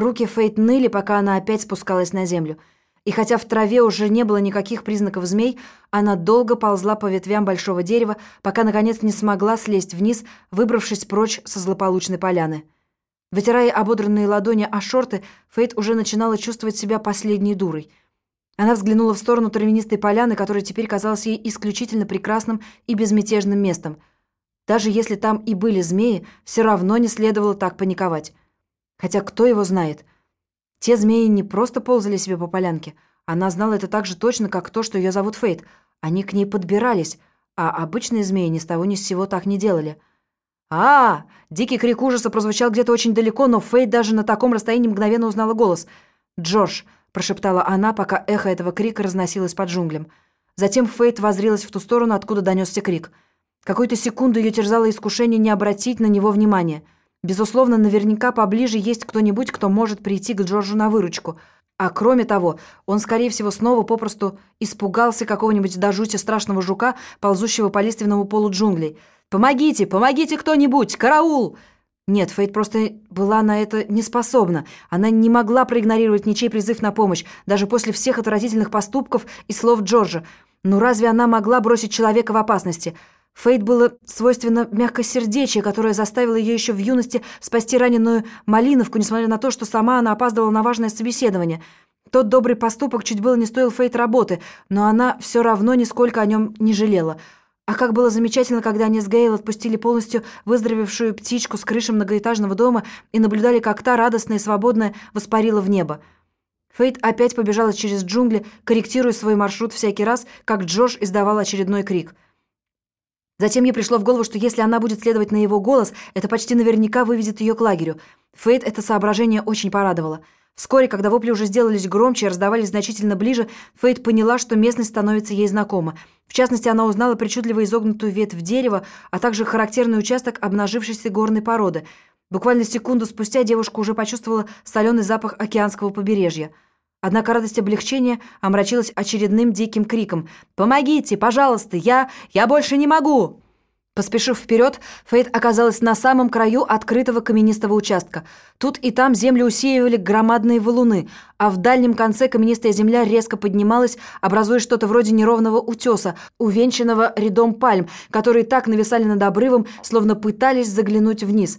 Руки Фейт ныли, пока она опять спускалась на землю. И хотя в траве уже не было никаких признаков змей, она долго ползла по ветвям большого дерева, пока, наконец, не смогла слезть вниз, выбравшись прочь со злополучной поляны. Вытирая ободранные ладони о шорты, Фейт уже начинала чувствовать себя последней дурой. Она взглянула в сторону травянистой поляны, которая теперь казалась ей исключительно прекрасным и безмятежным местом. Даже если там и были змеи, все равно не следовало так паниковать. Хотя кто его знает? Те змеи не просто ползали себе по полянке. Она знала это так же точно, как то, что ее зовут Фейт. Они к ней подбирались, а обычные змеи ни с того ни с сего так не делали – а, Дикий крик ужаса прозвучал где-то очень далеко, но Фейт даже на таком расстоянии мгновенно узнала голос. «Джордж!» – прошептала она, пока эхо этого крика разносилось под джунглем. Затем Фейт возрилась в ту сторону, откуда донесся крик. Какую-то секунду ее терзало искушение не обратить на него внимания. Безусловно, наверняка поближе есть кто-нибудь, кто может прийти к Джорджу на выручку. А кроме того, он, скорее всего, снова попросту испугался какого-нибудь до жути страшного жука, ползущего по лиственному полу джунглей – «Помогите! Помогите кто-нибудь! Караул!» Нет, Фейт просто была на это не способна. Она не могла проигнорировать ничей призыв на помощь, даже после всех отвратительных поступков и слов Джорджа. Но разве она могла бросить человека в опасности? Фейт было свойственно мягкосердечие, которое заставило ее еще в юности спасти раненую Малиновку, несмотря на то, что сама она опаздывала на важное собеседование. Тот добрый поступок чуть было не стоил Фейт работы, но она все равно нисколько о нем не жалела – а как было замечательно, когда они с Гейл отпустили полностью выздоровевшую птичку с крыши многоэтажного дома и наблюдали, как та радостная и свободная воспарила в небо. Фейт опять побежала через джунгли, корректируя свой маршрут всякий раз, как Джош издавал очередной крик. Затем ей пришло в голову, что если она будет следовать на его голос, это почти наверняка выведет ее к лагерю. Фейт это соображение очень порадовало – Вскоре, когда вопли уже сделались громче и раздавались значительно ближе, Фейт поняла, что местность становится ей знакома. В частности, она узнала причудливо изогнутую ветвь дерева, а также характерный участок обнажившейся горной породы. Буквально секунду спустя девушка уже почувствовала соленый запах океанского побережья. Однако радость облегчения омрачилась очередным диким криком. «Помогите, пожалуйста, я... я больше не могу!» Поспешив вперед, Фейт оказалась на самом краю открытого каменистого участка. Тут и там землю усеивали громадные валуны, а в дальнем конце каменистая земля резко поднималась, образуя что-то вроде неровного утеса, увенчанного рядом пальм, которые так нависали над обрывом, словно пытались заглянуть вниз.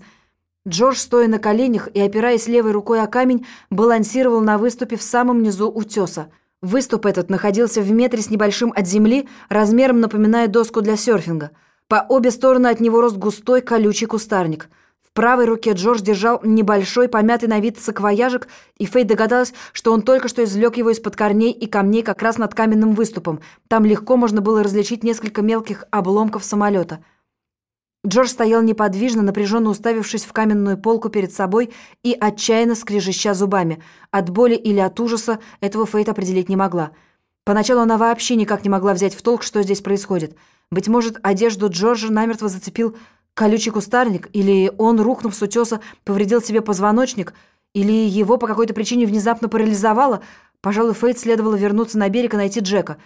Джордж, стоя на коленях и опираясь левой рукой о камень, балансировал на выступе в самом низу утеса. Выступ этот находился в метре с небольшим от земли, размером напоминая доску для серфинга – по обе стороны от него рос густой колючий кустарник. В правой руке Джордж держал небольшой, помятый на вид саквояжик, и Фейт догадалась, что он только что извлек его из-под корней и камней как раз над каменным выступом. Там легко можно было различить несколько мелких обломков самолета. Джордж стоял неподвижно, напряженно уставившись в каменную полку перед собой и отчаянно скрежеща зубами. От боли или от ужаса этого Фейт определить не могла. Поначалу она вообще никак не могла взять в толк, что здесь происходит – быть может, одежду Джорджа намертво зацепил колючий кустарник, или он, рухнув с утеса, повредил себе позвоночник, или его по какой-то причине внезапно парализовало. Пожалуй, Фейт следовало вернуться на берег и найти Джека.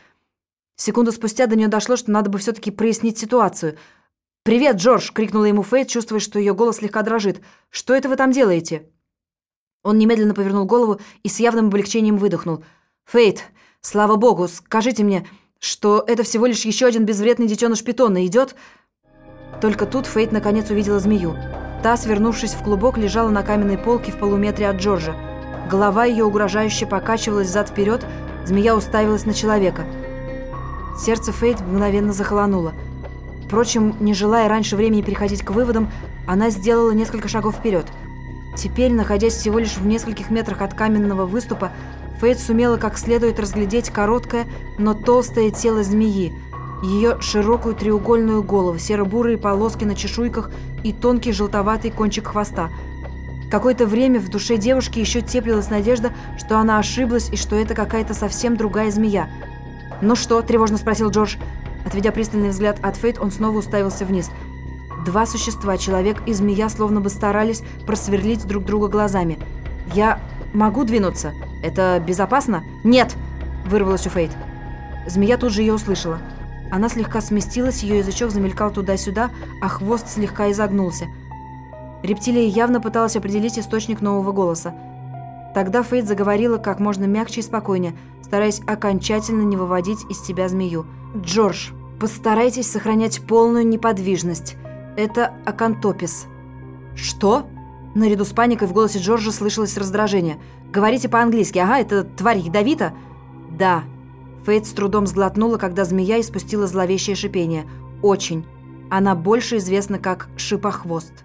Секунду спустя до нее дошло, что надо бы все-таки прояснить ситуацию. «Привет, Джордж!» — крикнула ему Фейт, чувствуя, что ее голос слегка дрожит. «Что это вы там делаете?» Он немедленно повернул голову и с явным облегчением выдохнул. «Фейт, слава богу, скажите мне...» что это всего лишь еще один безвредный детеныш питона идет. Только тут Фейт наконец увидела змею. Та, свернувшись в клубок, лежала на каменной полке в полуметре от Джорджа. Голова ее угрожающе покачивалась зад-вперед, змея уставилась на человека. Сердце Фейт мгновенно захолонуло. Впрочем, не желая раньше времени переходить к выводам, она сделала несколько шагов вперед. Теперь, находясь всего лишь в нескольких метрах от каменного выступа, Фейт сумела как следует разглядеть короткое, но толстое тело змеи, ее широкую треугольную голову, серо-бурые полоски на чешуйках и тонкий желтоватый кончик хвоста. Какое-то время в душе девушки еще теплилась надежда, что она ошиблась и что это какая-то совсем другая змея. «Ну что?» – тревожно спросил Джордж. Отведя пристальный взгляд от Фейт, он снова уставился вниз. Два существа, человек и змея, словно бы старались просверлить друг друга глазами. «Я могу двинуться?» «Это безопасно?» «Нет!» – вырвалась у Фейт. Змея тут же ее услышала. Она слегка сместилась, ее язычок замелькал туда-сюда, а хвост слегка изогнулся. Рептилия явно пыталась определить источник нового голоса. Тогда Фейт заговорила как можно мягче и спокойнее, стараясь окончательно не выводить из себя змею. «Джордж, постарайтесь сохранять полную неподвижность. Это акантопис». «Что?» Наряду с паникой в голосе Джорджа слышалось раздражение. «Говорите по-английски. Ага, это тварь ядовита?» «Да». Фейт с трудом сглотнула, когда змея испустила зловещее шипение. «Очень. Она больше известна как шипохвост».